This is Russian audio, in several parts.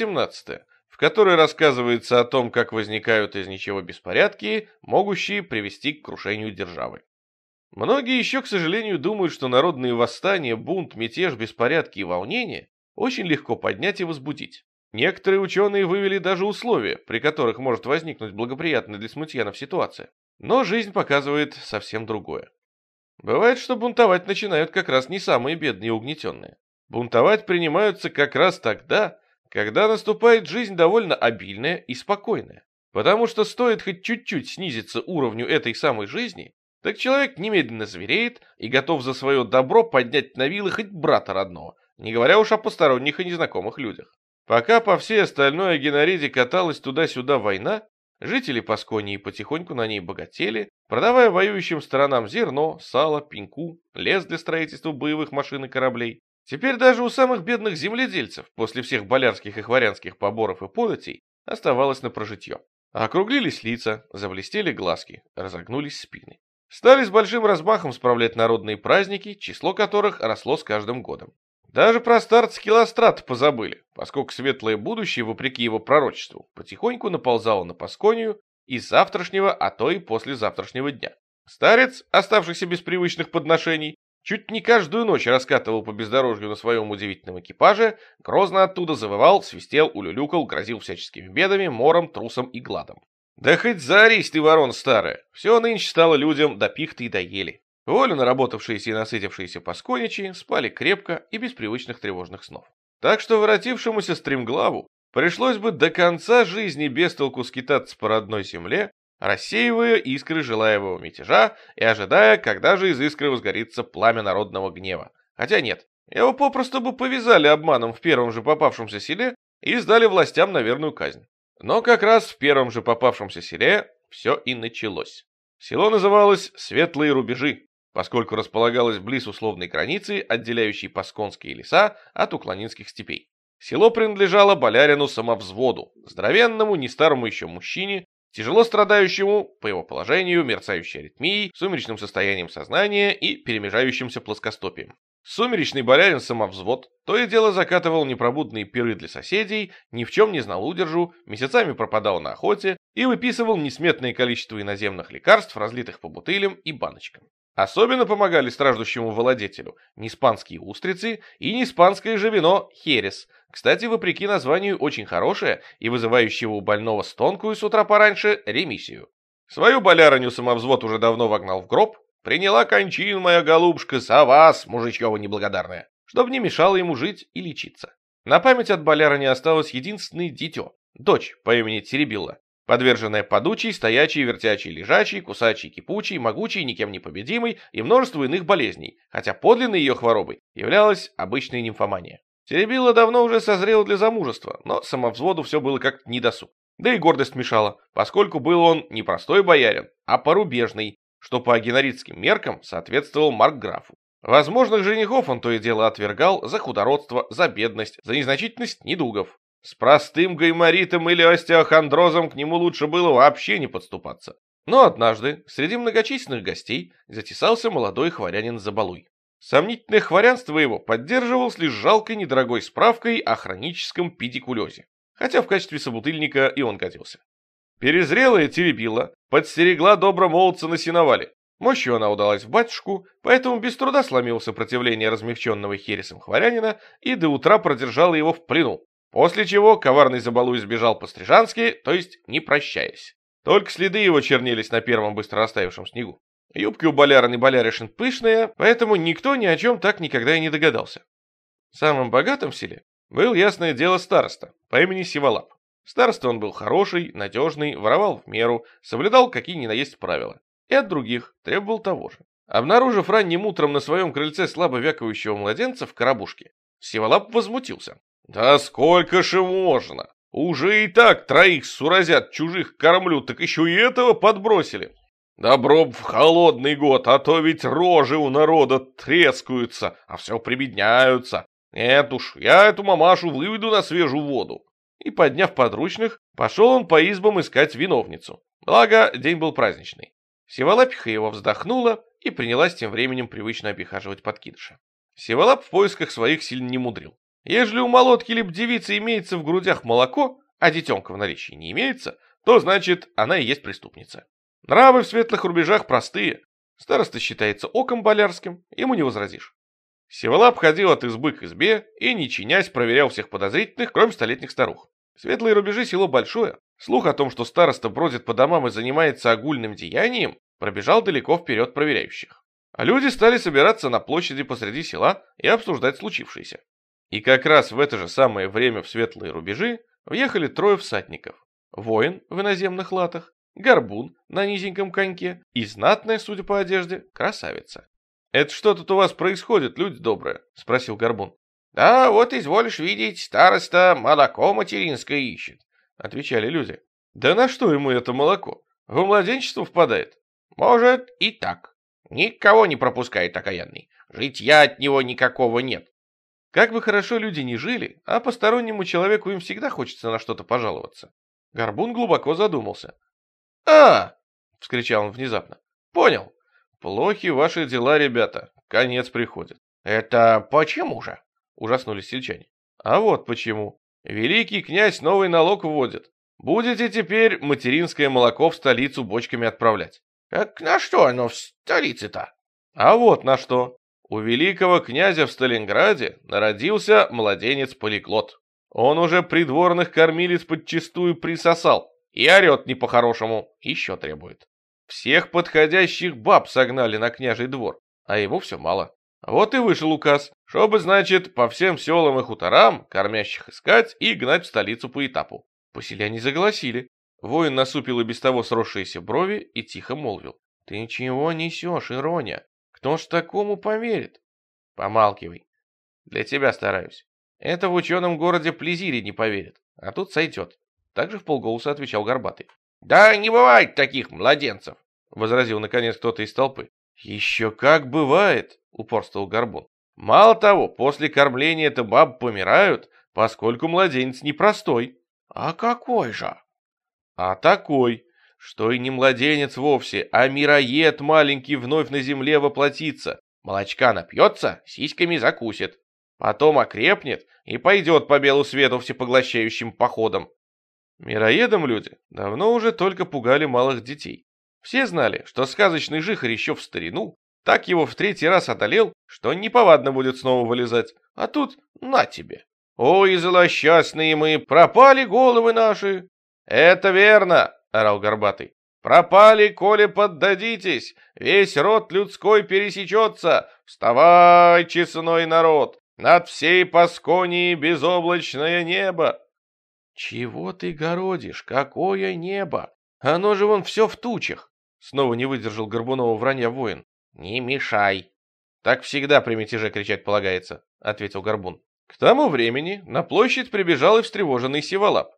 Глава 18, в которой рассказывается о том, как возникают из ничего беспорядки, могущие привести к крушению державы. Многие еще, к сожалению, думают, что народные восстания, бунт, мятеж, беспорядки и волнения очень легко поднять и возбудить. Некоторые ученые вывели даже условия, при которых может возникнуть благоприятная для смутьянов ситуация. Но жизнь показывает совсем другое. Бывает, что бунтовать начинают как раз не самые бедные и угнетенные. Бунтовать принимаются как раз тогда, когда наступает жизнь довольно обильная и спокойная. Потому что стоит хоть чуть-чуть снизиться уровню этой самой жизни, так человек немедленно звереет и готов за свое добро поднять на вилы хоть брата родного, не говоря уж о посторонних и незнакомых людях. Пока по всей остальной Агенариде каталась туда-сюда война, жители Пасконии потихоньку на ней богатели, продавая воюющим сторонам зерно, сало, пеньку, лес для строительства боевых машин и кораблей. Теперь даже у самых бедных земледельцев, после всех болярских и хворянских поборов и податей, оставалось на прожитье. Округлились лица, заблестели глазки, разогнулись спины. Стали с большим размахом справлять народные праздники, число которых росло с каждым годом. Даже про старца Скилострат позабыли, поскольку светлое будущее, вопреки его пророчеству, потихоньку наползало на Пасконию из завтрашнего, а то и послезавтрашнего дня. Старец, оставшийся без привычных подношений, чуть не каждую ночь раскатывал по бездорожью на своем удивительном экипаже, грозно оттуда завывал, свистел, улюлюкал, грозил всяческими бедами, мором, трусом и гладом. Да хоть заорись ты, ворон старая, все нынче стало людям до пихты и доели. Волю наработавшиеся и насытившиеся пасконичи спали крепко и без привычных тревожных снов. Так что воротившемуся стремглаву пришлось бы до конца жизни без толку скитаться по родной земле, рассеивая искры желаемого мятежа и ожидая, когда же из искры возгорится пламя народного гнева. Хотя нет, его попросту бы повязали обманом в первом же попавшемся селе и сдали властям на верную казнь. Но как раз в первом же попавшемся селе все и началось. Село называлось «Светлые рубежи», поскольку располагалось близ условной границы, отделяющей пасконские леса от уклонинских степей. Село принадлежало болярину самовзводу, здоровенному, не старому еще мужчине, тяжело страдающему, по его положению, мерцающей аритмией, сумеречным состоянием сознания и перемежающимся плоскостопием. Сумеречный болярин самовзвод то и дело закатывал непробудные пиры для соседей, ни в чем не знал удержу, месяцами пропадал на охоте и выписывал несметное количество иноземных лекарств, разлитых по бутылям и баночкам. Особенно помогали страждущему владетелю неспанские устрицы и неспанское же вино херес, кстати, вопреки названию очень хорошее и вызывающего у больного стонкую с утра пораньше ремиссию. Свою болярыню самовзвод уже давно вогнал в гроб, Приняла кончин моя голубушка, за вас, мужичьева неблагодарная, чтобы не мешало ему жить и лечиться. На память от боляра не осталось единственное дитё, дочь по имени Теребилла, подверженная подучей, стоячей, вертячей, лежачей, кусачей, кипучей, могучей, никем не победимой и множеству иных болезней, хотя подлинной ее хворобой являлась обычная нимфомания. Теребилла давно уже созрела для замужества, но самовзводу все было как недосуг. Да и гордость мешала, поскольку был он не простой боярин, а порубежный, что по геноритским меркам соответствовал маркграфу. Возможных женихов он то и дело отвергал за худородство, за бедность, за незначительность недугов. С простым гайморитом или остеохондрозом к нему лучше было вообще не подступаться. Но однажды среди многочисленных гостей затесался молодой хворянин Забалуй. Сомнительное хворянство его поддерживалось лишь жалкой недорогой справкой о хроническом педикулезе, хотя в качестве собутыльника и он годился. Перезрелая теребила, подстерегла добромолодца на сеновале. Мощью она удалась в батюшку, поэтому без труда сломил сопротивление размягченного хересом хворянина и до утра продержал его в плену, после чего коварный забалуй сбежал по-стрижански, то есть не прощаясь. Только следы его чернились на первом быстро растаявшем снегу. Юбки у боляра не боляришин пышные, поэтому никто ни о чем так никогда и не догадался. Самым богатым в селе был, ясное дело, староста по имени Сиволап. Староста он был хороший, надежный, воровал в меру, соблюдал какие ни на есть правила. И от других требовал того же. Обнаружив ранним утром на своем крыльце слабо вякающего младенца в коробушке, Севолап возмутился. «Да сколько же можно? Уже и так троих суразят чужих кормлю, так еще и этого подбросили. Добро в холодный год, а то ведь рожи у народа трескаются, а все прибедняются. Нет уж, я эту мамашу выведу на свежую воду и, подняв подручных, пошел он по избам искать виновницу. Благо, день был праздничный. Севалапиха его вздохнула и принялась тем временем привычно обихаживать подкидыша. Севалап в поисках своих сильно не мудрил. Ежели у молотки либо девицы имеется в грудях молоко, а детенка в наличии не имеется, то значит она и есть преступница. Нравы в светлых рубежах простые. Староста считается оком болярским, ему не возразишь. Севолап ходил от избы к избе и, не чинясь, проверял всех подозрительных, кроме столетних старух. Светлые рубежи село большое. Слух о том, что староста бродит по домам и занимается огульным деянием, пробежал далеко вперед проверяющих. А люди стали собираться на площади посреди села и обсуждать случившееся. И как раз в это же самое время в светлые рубежи въехали трое всадников. Воин в иноземных латах, горбун на низеньком коньке и знатная, судя по одежде, красавица. «Это что тут у вас происходит, люди добрые?» — спросил горбун. «Да, вот изволишь видеть, староста молоко материнское ищет», — отвечали люди. «Да на что ему это молоко? В младенчество впадает?» «Может, и так. Никого не пропускает окаянный. Житья от него никакого нет. Как бы хорошо люди не жили, а постороннему человеку им всегда хочется на что-то пожаловаться. Горбун глубоко задумался. «А!» — вскричал он внезапно. «Понял. Плохи ваши дела, ребята. Конец приходит». «Это почему же?» — ужаснулись сельчане. «А вот почему. Великий князь новый налог вводит. Будете теперь материнское молоко в столицу бочками отправлять». «Так на что оно в столице-то?» «А вот на что. У великого князя в Сталинграде народился младенец-полиглот. Он уже придворных кормилец подчистую присосал и орет не по-хорошему, еще требует. Всех подходящих баб согнали на княжий двор, а ему все мало. Вот и вышел указ, чтобы, значит, по всем селам и хуторам кормящих искать и гнать в столицу по этапу. Поселяне заголосили. Воин насупил и без того сросшиеся брови и тихо молвил. «Ты чего несешь, Ироня? Кто ж такому поверит? Помалкивай. Для тебя стараюсь. Это в ученом городе Плезире не поверит, а тут сойдет. Так же в полголоса отвечал Горбатый. Да не бывает таких младенцев, возразил наконец кто-то из толпы. Еще как бывает, упорствовал Горбун. Мало того, после кормления это баб помирают, поскольку младенец непростой. А какой же? А такой что и не младенец вовсе, а мироед маленький вновь на земле воплотится. Молочка напьется, сиськами закусит. Потом окрепнет и пойдет по белу свету всепоглощающим походом. Мироедом люди давно уже только пугали малых детей. Все знали, что сказочный жихарь еще в старину так его в третий раз одолел, что неповадно будет снова вылезать. А тут на тебе. Ой, злосчастные мы, пропали головы наши. Это верно, — орал Горбатый. «Пропали, коли поддадитесь! Весь род людской пересечется! Вставай, честной народ! Над всей Пасконии безоблачное небо!» «Чего ты городишь? Какое небо? Оно же вон все в тучах!» Снова не выдержал Горбунова вранья воин. «Не мешай!» «Так всегда при мятеже кричать полагается», — ответил Горбун. К тому времени на площадь прибежал и встревоженный Сиволап.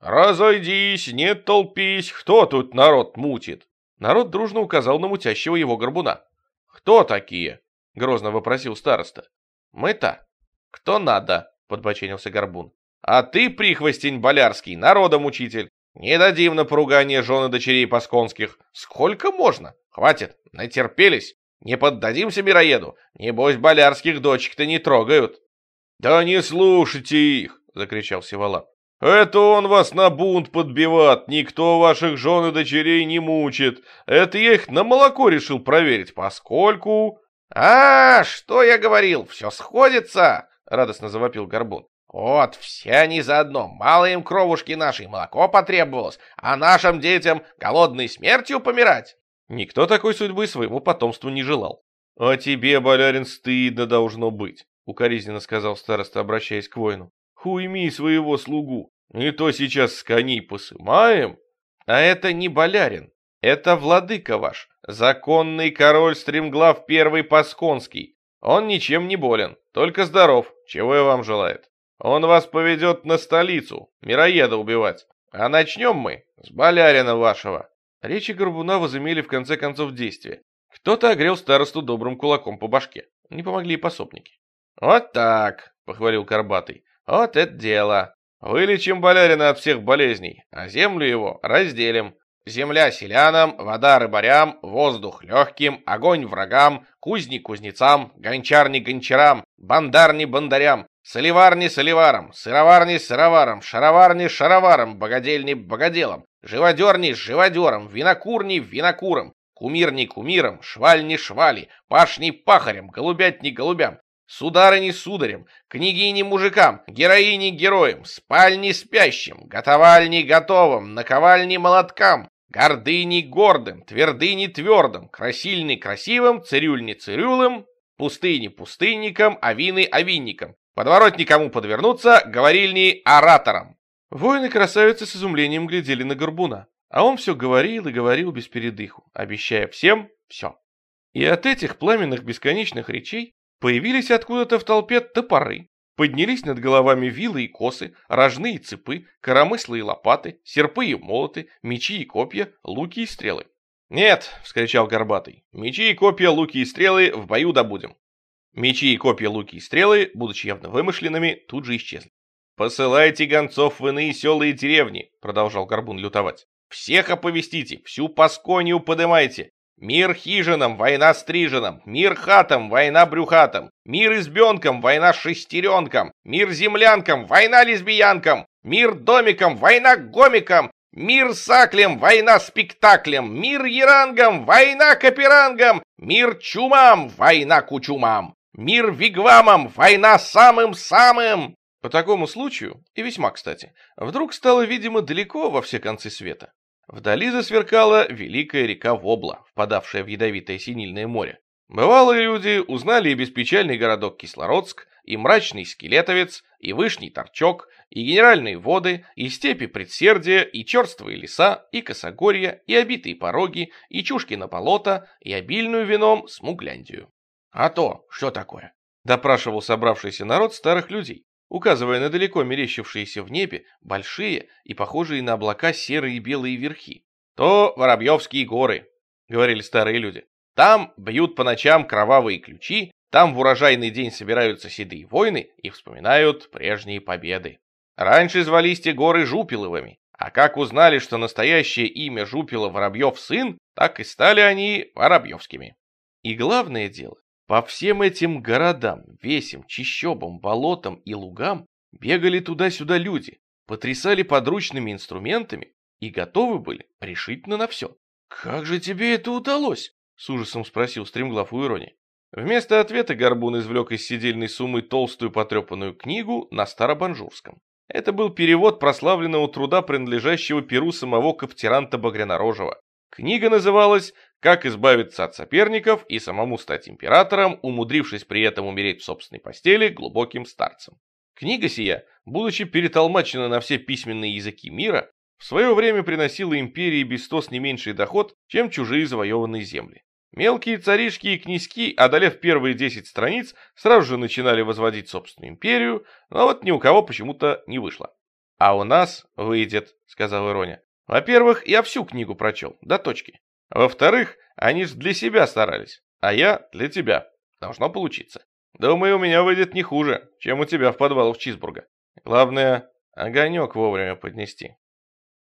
«Разойдись, не толпись, кто тут народ мутит?» Народ дружно указал на мутящего его горбуна. «Кто такие?» — грозно вопросил староста. «Мы-то. Кто надо?» — подбоченился горбун. «А ты, прихвостень болярский, народом учитель. Не дадим на поругание жены дочерей пасконских. Сколько можно? Хватит, натерпелись. Не поддадимся мироеду. Небось, болярских дочек-то не трогают». «Да не слушайте их!» — закричал Севолап. Это он вас на бунт подбивает, никто ваших жен и дочерей не мучит. Это я их на молоко решил проверить, поскольку... А, что я говорил, все сходится, радостно завопил Горбун. Вот, все они заодно, мало им кровушки нашей, молоко потребовалось, а нашим детям голодной смертью помирать. Никто такой судьбы своему потомству не желал. А тебе, болярин, стыдно должно быть, укоризненно сказал староста, обращаясь к воину. Хуйми своего слугу. Не то сейчас с коней посымаем. А это не болярин. Это владыка ваш, законный король стремглав первый Пасконский. Он ничем не болен, только здоров, чего и вам желает. Он вас поведет на столицу, мироеда убивать. А начнем мы с болярина вашего. Речи Горбуна возымели в конце концов действие. Кто-то огрел старосту добрым кулаком по башке. Не помогли и пособники. «Вот так», — похвалил Карбатый. Вот это дело. Вылечим болярина от всех болезней, а землю его разделим. Земля селянам, вода рыбарям, воздух легким, огонь врагам, кузни кузнецам, гончарни гончарам, бандарни бандарям, Соливарни соливаром, сыроварни сыроваром, шароварни шароваром, богадельни богоделом, живодерни живодером, винокурни винокуром, кумирни кумиром, швальни швали, пашни пахарем, голубятни голубям, сударыни сударем, княгини мужикам, героини героям, спальни спящим, готовальни готовым, наковальни молоткам, гордыни гордым, твердыни твердым, красильни красивым, цирюльни цирюлым, пустыни пустынникам, авины авинникам, подворот никому подвернуться, говорильни ораторам. Воины-красавицы с изумлением глядели на горбуна, а он все говорил и говорил без передыху, обещая всем все. И от этих пламенных бесконечных речей появились откуда-то в толпе топоры, поднялись над головами вилы и косы, рожные цепы, коромыслы и лопаты, серпы и молоты, мечи и копья, луки и стрелы. «Нет!» — вскричал Горбатый. «Мечи и копья, луки и стрелы в бою добудем!» Мечи и копья, луки и стрелы, будучи явно вымышленными, тут же исчезли. «Посылайте гонцов в иные села и деревни!» — продолжал Горбун лютовать. «Всех оповестите, всю Пасконию подымайте! Мир хижинам, война стриженам, мир хатам, война брюхатам, мир избенкам, война шестеренкам, мир землянкам, война лесбиянкам, мир домикам, война гомикам, мир саклем, война спектаклем, мир ерангам, война каперангам, мир чумам, война кучумам, мир вигвамам, война самым-самым. По такому случаю, и весьма кстати, вдруг стало видимо далеко во все концы света. Вдали засверкала великая река Вобла, впадавшая в ядовитое синильное море. Бывалые люди узнали и беспечальный городок Кислородск, и мрачный Скелетовец, и Вышний Торчок, и генеральные воды, и степи предсердия, и черствые леса, и косогорья, и обитые пороги, и Чушкино болото, и обильную вином Смугляндию. «А то, что такое?» — допрашивал собравшийся народ старых людей указывая на далеко мерещившиеся в небе большие и похожие на облака серые и белые верхи. «То Воробьевские горы», — говорили старые люди. «Там бьют по ночам кровавые ключи, там в урожайный день собираются седые войны и вспоминают прежние победы. Раньше звались те горы Жупиловыми, а как узнали, что настоящее имя Жупила Воробьев сын, так и стали они Воробьевскими. И главное дело, по всем этим городам, весям, чищобам, болотам и лугам бегали туда-сюда люди, потрясали подручными инструментами и готовы были решительно на все. «Как же тебе это удалось?» — с ужасом спросил Стремглав у Ирони. Вместо ответа Горбун извлек из сидельной суммы толстую потрепанную книгу на старобанжурском. Это был перевод прославленного труда, принадлежащего перу самого Кафтиранта Багрянорожего. Книга называлась «Как избавиться от соперников и самому стать императором, умудрившись при этом умереть в собственной постели глубоким старцем». Книга сия, будучи перетолмачена на все письменные языки мира, в свое время приносила империи Бестос не меньший доход, чем чужие завоеванные земли. Мелкие царишки и князьки, одолев первые 10 страниц, сразу же начинали возводить собственную империю, но вот ни у кого почему-то не вышло. «А у нас выйдет», — сказал Ироня. Во-первых, я всю книгу прочел, до точки. Во-вторых, они же для себя старались, а я для тебя. Должно получиться. Думаю, у меня выйдет не хуже, чем у тебя в подвалах Чизбурга. Главное, огонек вовремя поднести.